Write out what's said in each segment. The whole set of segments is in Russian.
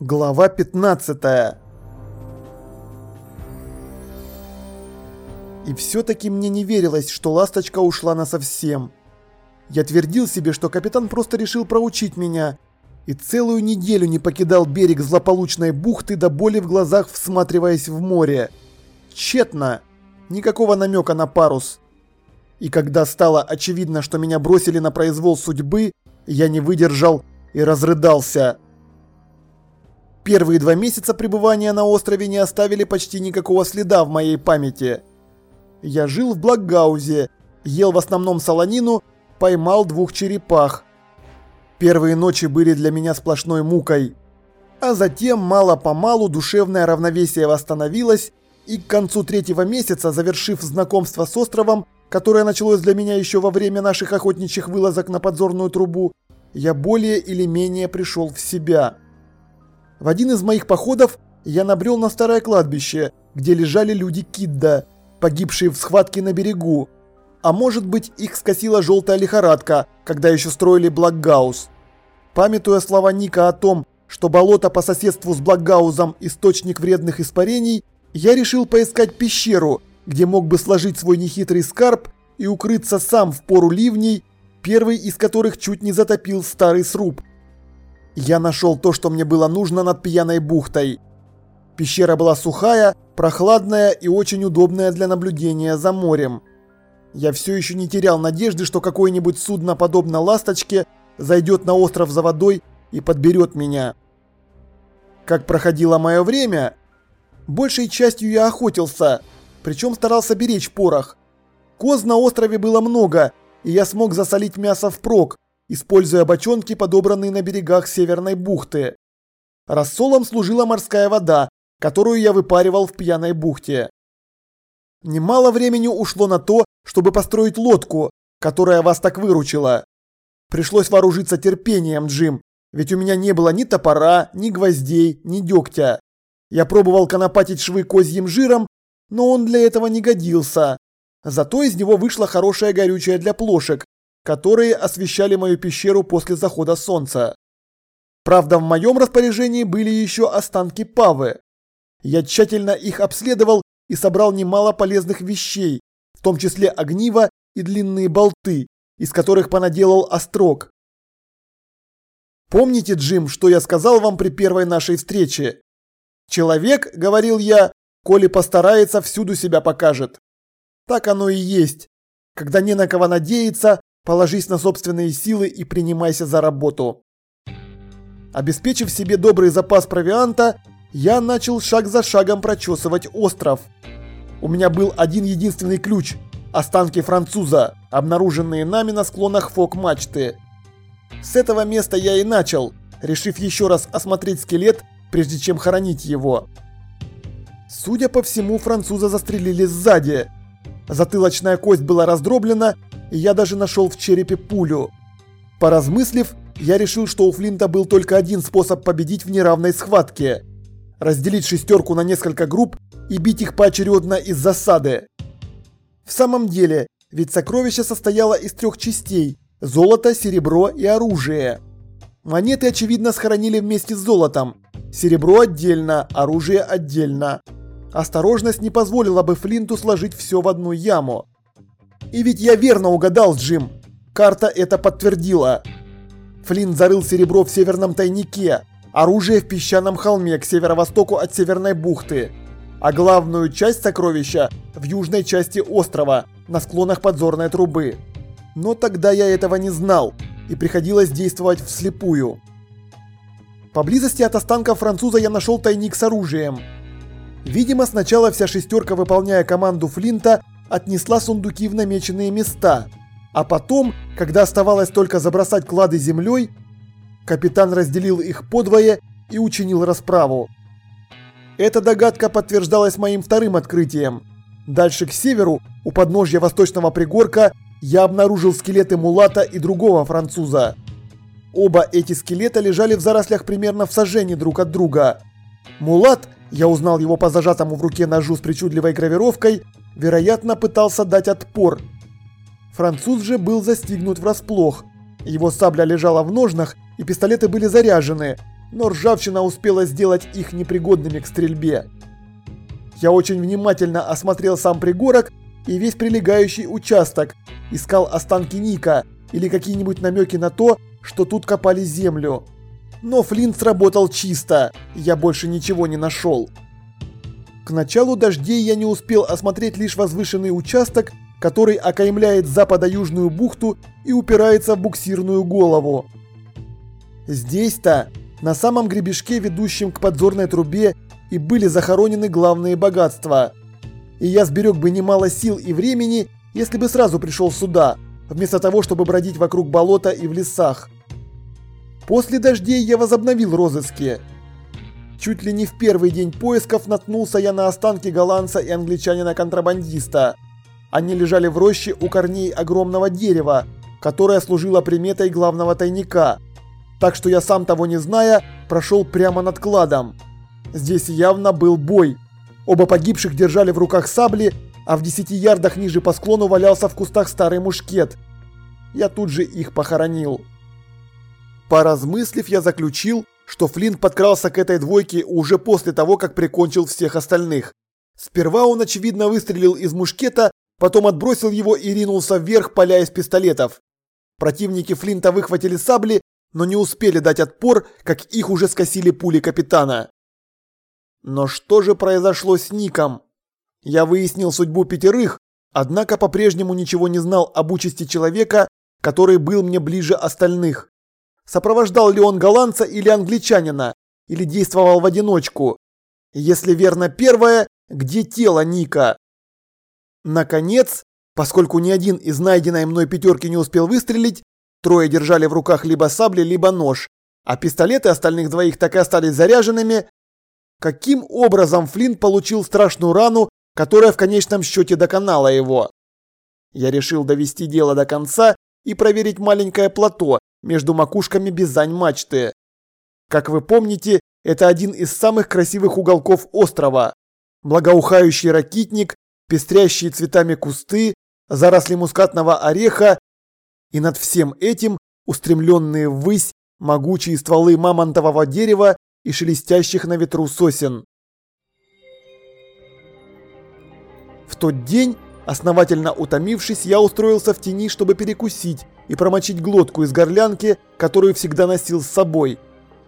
Глава 15 И все-таки мне не верилось, что ласточка ушла насовсем. Я твердил себе, что капитан просто решил проучить меня, и целую неделю не покидал берег злополучной бухты до боли в глазах, всматриваясь в море. Тщетно. Никакого намека на парус. И когда стало очевидно, что меня бросили на произвол судьбы, я не выдержал и разрыдался. Первые два месяца пребывания на острове не оставили почти никакого следа в моей памяти. Я жил в Благгаузе, ел в основном солонину, поймал двух черепах. Первые ночи были для меня сплошной мукой. А затем мало-помалу душевное равновесие восстановилось, и к концу третьего месяца, завершив знакомство с островом, которое началось для меня еще во время наших охотничьих вылазок на подзорную трубу, я более или менее пришел в себя. В один из моих походов я набрел на старое кладбище, где лежали люди Кидда, погибшие в схватке на берегу. А может быть их скосила желтая лихорадка, когда еще строили Блокгаус. Памятуя слова Ника о том, что болото по соседству с Блокгаузом – источник вредных испарений, я решил поискать пещеру, где мог бы сложить свой нехитрый скарб и укрыться сам в пору ливней, первый из которых чуть не затопил старый сруб. Я нашел то, что мне было нужно над пьяной бухтой. Пещера была сухая, прохладная и очень удобная для наблюдения за морем. Я все еще не терял надежды, что какое-нибудь судно, подобно «Ласточке», зайдет на остров за водой и подберет меня. Как проходило мое время? Большей частью я охотился, причем старался беречь порох. Коз на острове было много, и я смог засолить мясо впрок, используя бочонки, подобранные на берегах Северной бухты. Рассолом служила морская вода, которую я выпаривал в пьяной бухте. Немало времени ушло на то, чтобы построить лодку, которая вас так выручила. Пришлось вооружиться терпением, Джим, ведь у меня не было ни топора, ни гвоздей, ни дегтя. Я пробовал конопатить швы козьим жиром, но он для этого не годился. Зато из него вышло хорошее горючее для плошек, которые освещали мою пещеру после захода солнца. Правда, в моем распоряжении были еще останки Павы. Я тщательно их обследовал и собрал немало полезных вещей, в том числе огниво и длинные болты, из которых понаделал острог. Помните, Джим, что я сказал вам при первой нашей встрече? Человек, говорил я, коли постарается, всюду себя покажет. Так оно и есть. Когда не на кого надеяться, Положись на собственные силы и принимайся за работу. Обеспечив себе добрый запас провианта, я начал шаг за шагом прочесывать остров. У меня был один единственный ключ – останки француза, обнаруженные нами на склонах фок-мачты. С этого места я и начал, решив еще раз осмотреть скелет, прежде чем хоронить его. Судя по всему, француза застрелили сзади. Затылочная кость была раздроблена, и я даже нашел в черепе пулю. Поразмыслив, я решил, что у Флинта был только один способ победить в неравной схватке. Разделить шестерку на несколько групп и бить их поочередно из засады. В самом деле, ведь сокровище состояло из трех частей – золото, серебро и оружие. Монеты, очевидно, схоронили вместе с золотом. Серебро отдельно, оружие отдельно. Осторожность не позволила бы Флинту сложить все в одну яму. И ведь я верно угадал, Джим. Карта это подтвердила. Флинт зарыл серебро в северном тайнике, оружие в песчаном холме к северо-востоку от Северной бухты, а главную часть сокровища в южной части острова, на склонах подзорной трубы. Но тогда я этого не знал, и приходилось действовать вслепую. Поблизости от останков француза я нашел тайник с оружием. Видимо, сначала вся шестерка, выполняя команду Флинта, отнесла сундуки в намеченные места, а потом, когда оставалось только забросать клады землей, капитан разделил их подвое и учинил расправу. Эта догадка подтверждалась моим вторым открытием. Дальше к северу, у подножья восточного пригорка, я обнаружил скелеты Мулата и другого француза. Оба эти скелета лежали в зарослях примерно в сожжении друг от друга. Мулат, я узнал его по зажатому в руке ножу с причудливой гравировкой, вероятно, пытался дать отпор. Француз же был застигнут врасплох. Его сабля лежала в ножнах, и пистолеты были заряжены, но ржавчина успела сделать их непригодными к стрельбе. Я очень внимательно осмотрел сам пригорок и весь прилегающий участок, искал останки Ника или какие-нибудь намеки на то, что тут копали землю. Но Флинт сработал чисто, я больше ничего не нашел. К началу дождей я не успел осмотреть лишь возвышенный участок, который окаймляет западо-южную бухту и упирается в буксирную голову. Здесь-то, на самом гребешке, ведущем к подзорной трубе, и были захоронены главные богатства. И я сберег бы немало сил и времени, если бы сразу пришел сюда, вместо того, чтобы бродить вокруг болота и в лесах. После дождей я возобновил розыски. Чуть ли не в первый день поисков наткнулся я на останки голландца и англичанина-контрабандиста. Они лежали в роще у корней огромного дерева, которое служило приметой главного тайника. Так что я сам того не зная, прошел прямо над кладом. Здесь явно был бой. Оба погибших держали в руках сабли, а в десяти ярдах ниже по склону валялся в кустах старый мушкет. Я тут же их похоронил. Поразмыслив, я заключил, что Флинт подкрался к этой двойке уже после того, как прикончил всех остальных. Сперва он, очевидно, выстрелил из мушкета, потом отбросил его и ринулся вверх, поля из пистолетов. Противники Флинта выхватили сабли, но не успели дать отпор, как их уже скосили пули капитана. Но что же произошло с Ником? Я выяснил судьбу пятерых, однако по-прежнему ничего не знал об участи человека, который был мне ближе остальных. Сопровождал ли он голландца или англичанина, или действовал в одиночку? Если верно первое, где тело Ника? Наконец, поскольку ни один из найденной мной пятерки не успел выстрелить, трое держали в руках либо сабли, либо нож, а пистолеты остальных двоих так и остались заряженными. Каким образом Флинт получил страшную рану, которая в конечном счете доконала его? Я решил довести дело до конца и проверить маленькое плато, между макушками Бизань-мачты. Как вы помните, это один из самых красивых уголков острова. Благоухающий ракитник, пестрящие цветами кусты, заросли мускатного ореха и над всем этим устремленные ввысь могучие стволы мамонтового дерева и шелестящих на ветру сосен. В тот день, основательно утомившись, я устроился в тени, чтобы перекусить, и промочить глотку из горлянки, которую всегда носил с собой.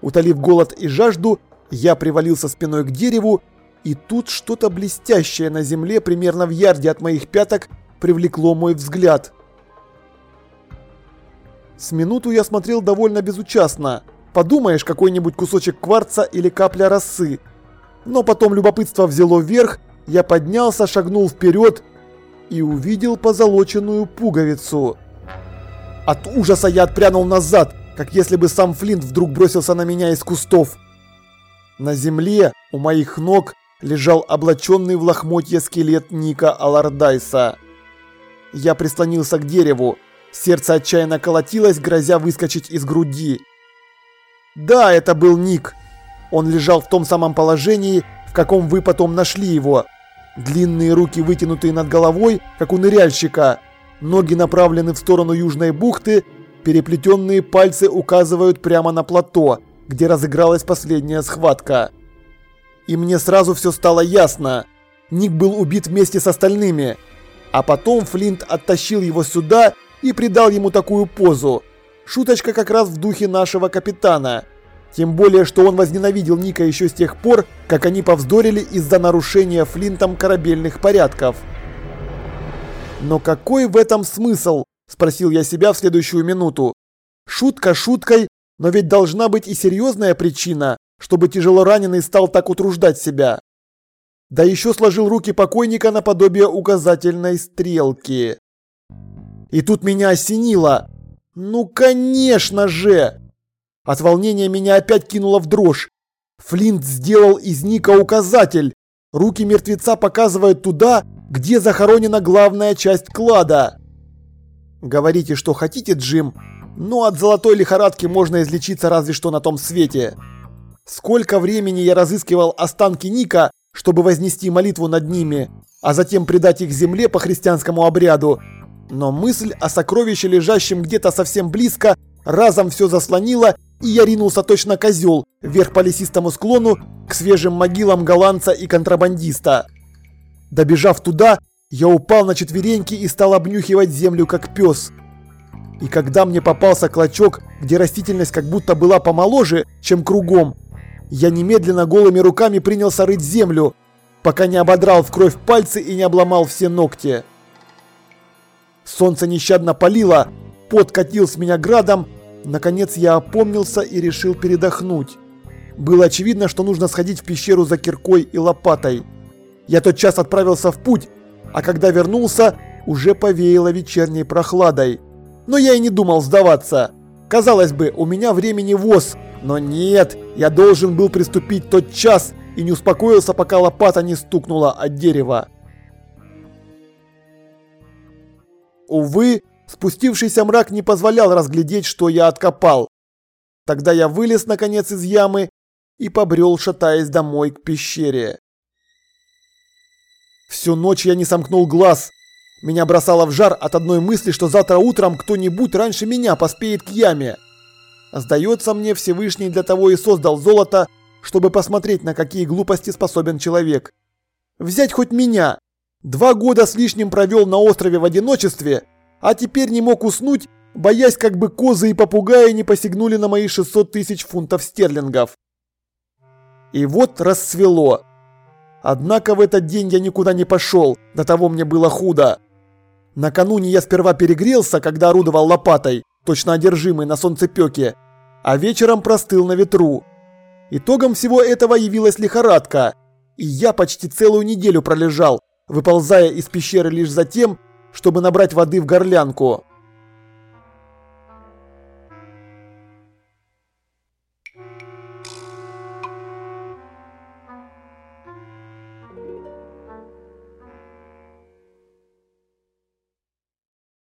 Утолив голод и жажду, я привалился спиной к дереву, и тут что-то блестящее на земле примерно в ярде от моих пяток привлекло мой взгляд. С минуту я смотрел довольно безучастно. Подумаешь, какой-нибудь кусочек кварца или капля росы. Но потом любопытство взяло вверх, я поднялся, шагнул вперед и увидел позолоченную пуговицу. От ужаса я отпрянул назад, как если бы сам Флинт вдруг бросился на меня из кустов. На земле у моих ног лежал облаченный в лохмотье скелет Ника Алардайса. Я прислонился к дереву. Сердце отчаянно колотилось, грозя выскочить из груди. Да, это был Ник. Он лежал в том самом положении, в каком вы потом нашли его. Длинные руки вытянутые над головой, как у ныряльщика. Ноги направлены в сторону южной бухты, переплетенные пальцы указывают прямо на плато, где разыгралась последняя схватка. И мне сразу все стало ясно. Ник был убит вместе с остальными. А потом Флинт оттащил его сюда и придал ему такую позу. Шуточка как раз в духе нашего капитана. Тем более, что он возненавидел Ника еще с тех пор, как они повздорили из-за нарушения Флинтом корабельных порядков. Но какой в этом смысл? Спросил я себя в следующую минуту. Шутка шуткой, но ведь должна быть и серьезная причина, чтобы тяжело раненый стал так утруждать себя. Да еще сложил руки покойника наподобие указательной стрелки. И тут меня осенило. Ну конечно же! От волнения меня опять кинуло в дрожь. Флинт сделал из Ника указатель. Руки мертвеца показывают туда, где захоронена главная часть клада. Говорите, что хотите, Джим, но от золотой лихорадки можно излечиться разве что на том свете. Сколько времени я разыскивал останки Ника, чтобы вознести молитву над ними, а затем предать их земле по христианскому обряду. Но мысль о сокровище, лежащем где-то совсем близко, разом все заслонила, и я ринулся точно козел вверх по лесистому склону к свежим могилам голландца и контрабандиста. Добежав туда, я упал на четвереньки и стал обнюхивать землю как пес. И когда мне попался клочок, где растительность как будто была помоложе, чем кругом, я немедленно голыми руками принялся рыть землю, пока не ободрал в кровь пальцы и не обломал все ногти. Солнце нещадно палило, пот катил с меня градом, наконец я опомнился и решил передохнуть. Было очевидно, что нужно сходить в пещеру за киркой и лопатой. Я тот час отправился в путь, а когда вернулся, уже повеяло вечерней прохладой. Но я и не думал сдаваться. Казалось бы, у меня времени воз, но нет, я должен был приступить тот час и не успокоился, пока лопата не стукнула от дерева. Увы, спустившийся мрак не позволял разглядеть, что я откопал. Тогда я вылез наконец из ямы и побрел, шатаясь домой к пещере. Всю ночь я не сомкнул глаз. Меня бросало в жар от одной мысли, что завтра утром кто-нибудь раньше меня поспеет к яме. Сдается мне, Всевышний для того и создал золото, чтобы посмотреть, на какие глупости способен человек. Взять хоть меня. Два года с лишним провел на острове в одиночестве, а теперь не мог уснуть, боясь, как бы козы и попугаи не посягнули на мои 600 тысяч фунтов стерлингов. И вот расцвело. Однако в этот день я никуда не пошел, до того мне было худо. Накануне я сперва перегрелся, когда орудовал лопатой, точно одержимый на солнцепеке, а вечером простыл на ветру. Итогом всего этого явилась лихорадка, и я почти целую неделю пролежал, выползая из пещеры лишь за тем, чтобы набрать воды в горлянку.